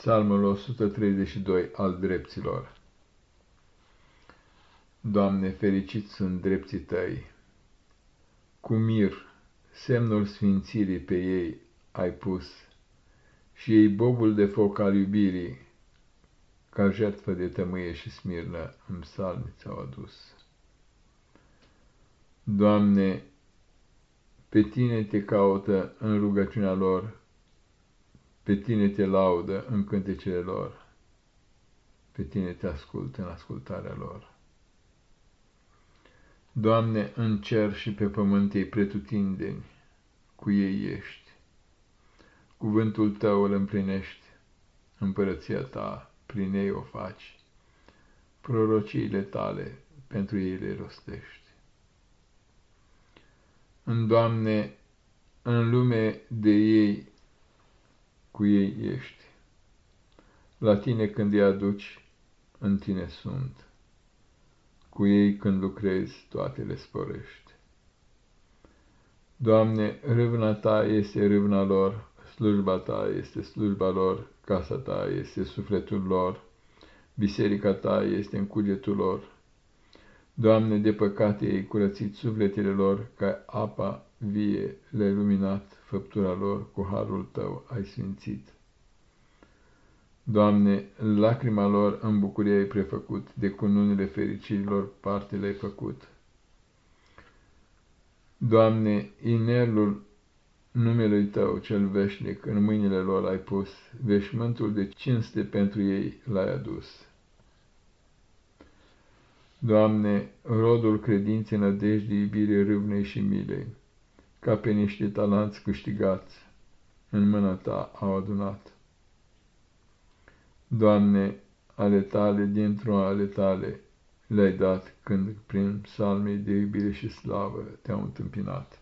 Psalmul 132 al dreptilor Doamne, fericiți sunt drepții Tăi! Cu mir, semnul sfințirii pe ei ai pus, și ei bobul de foc al iubirii, ca jertfă de tămâie și smirnă în psalmi ți-au adus. Doamne, pe Tine te caută în rugăciunea lor, pe tine te laudă în cântecele lor, pe tine te ascultă în ascultarea lor. Doamne, în cer și pe pământ ei pretutindeni, cu ei ești. Cuvântul tău îl împlinești, împărăția ta prin ei o faci, prorociile tale pentru ei le rostești. În Doamne, în lume de ei cu ei ești. La tine când îi aduci, în tine sunt. Cu ei când lucrezi, toate le sporești. Doamne, râvna ta este râvna lor, slujba ta este slujba lor, casa ta este sufletul lor, biserica ta este în cugetul lor. Doamne, de păcate ei curățit sufletele lor, ca apa vie le luminat făptura lor, cu harul tău ai sfințit. Doamne, lacrima lor în bucurie ai prefăcut, de cununile fericirilor parte le-ai făcut. Doamne, inelul numelui Tău cel veșnic în mâinile lor ai pus, veșmântul de cinste pentru ei l-ai adus. Doamne, rodul credinței, nădejdii, iubire, râvnei și milei, ca pe niște talanți câștigați, în mâna ta au adunat. Doamne, ale tale, dintr-o ale tale, le-ai dat când prin psalmii de iubire și slavă te-au întâmpinat.